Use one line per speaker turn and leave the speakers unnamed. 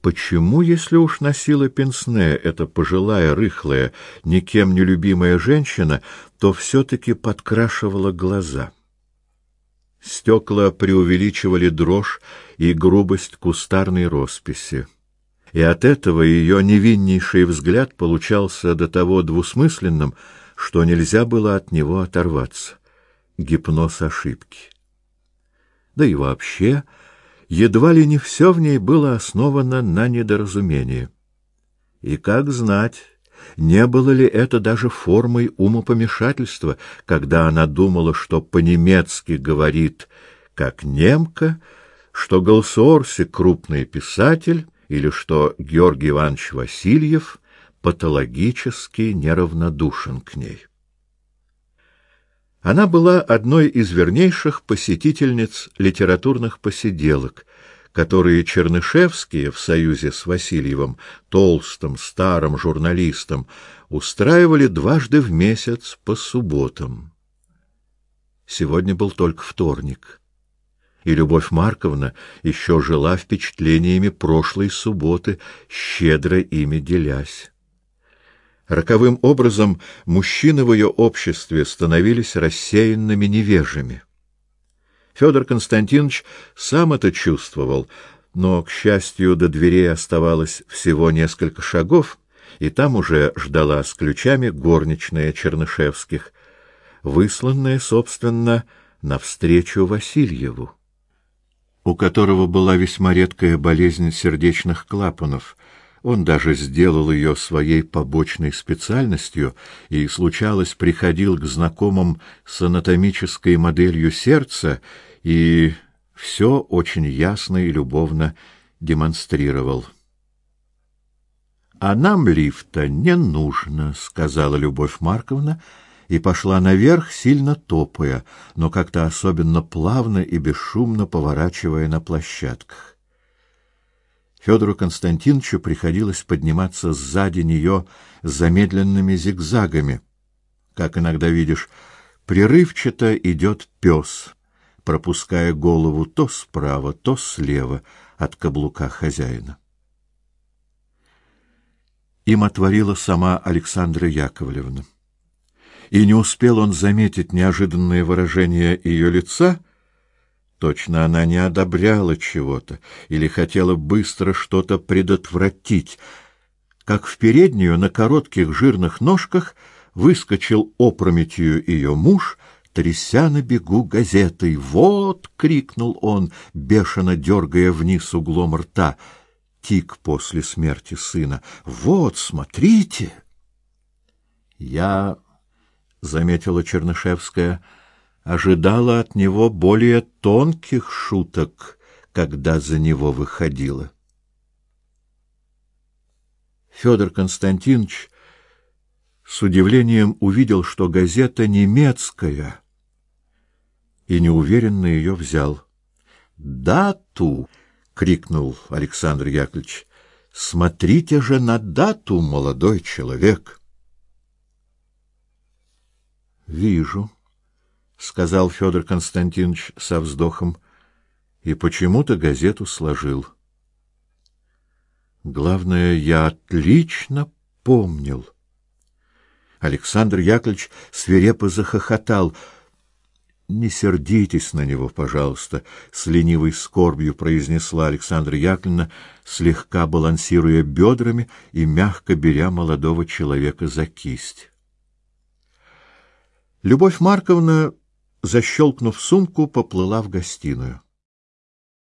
Почему, если уж носила пенсне эта пожилая, рыхлая, никем не любимая женщина, то все-таки подкрашивала глаза? Стекла преувеличивали дрожь и грубость кустарной росписи. И от этого ее невиннейший взгляд получался до того двусмысленным, что нельзя было от него оторваться. Гипноз ошибки. Да и вообще едва ли не все в ней было основано на недоразумении. И как знать, не было ли это даже формой умопомешательства, когда она думала, что по-немецки говорит как немка, что Голсорси крупный писатель или что Георгий Иванович Васильев патологически неравнодушен к ней. Она была одной из вернейших посетительниц литературных посиделок, которые Чернышевские в союзе с Васильевым, толстым старым журналистом, устраивали дважды в месяц по субботам. Сегодня был только вторник, и Любовь Марковна еще жила впечатлениями прошлой субботы, щедро ими делясь. Роковым образом мужчины в ее обществе становились рассеянными невежими. Федор Константинович сам это чувствовал, но, к счастью, до дверей оставалось всего несколько шагов, и там уже ждала с ключами горничная Чернышевских, высланная, собственно, навстречу Васильеву, у которого была весьма редкая болезнь сердечных клапанов — он даже сделал ее своей побочной специальностью и, случалось, приходил к знакомым с анатомической моделью сердца и все очень ясно и любовно демонстрировал. «А нам лифта не нужно», — сказала Любовь Марковна, и пошла наверх, сильно топая, но как-то особенно плавно и бесшумно поворачивая на площадках. Федору Константиновичу приходилось подниматься сзади нее замедленными зигзагами. Как иногда видишь, прерывчато идет пес, пропуская голову то справа, то слева от каблука хозяина. Им отворила сама Александра Яковлевна. И не успел он заметить неожиданное выражение ее лица — Точно она не одобряла чего-то или хотела быстро что-то предотвратить, как в переднюю на коротких жирных ножках выскочил опрометью ее муж, тряся на бегу газетой. «Вот!» — крикнул он, бешено дергая вниз углом рта. Тик после смерти сына. «Вот, смотрите!» «Я...» — заметила Чернышевская — ожидала от него более тонких шуток, когда за него выходила. Федор Константинович с удивлением увидел, что газета немецкая, и неуверенно ее взял. «Дату!» — крикнул Александр Яковлевич. «Смотрите же на дату, молодой человек!» «Вижу», — сказал Федор Константинович со вздохом, и почему-то газету сложил. Главное, я отлично помнил. Александр Яковлевич свирепо захохотал. Не сердитесь на него, пожалуйста, с ленивой скорбью произнесла Александра Яковлевна, слегка балансируя бедрами и мягко беря молодого человека за кисть. Любовь Марковна защелкнув сумку, поплыла в гостиную.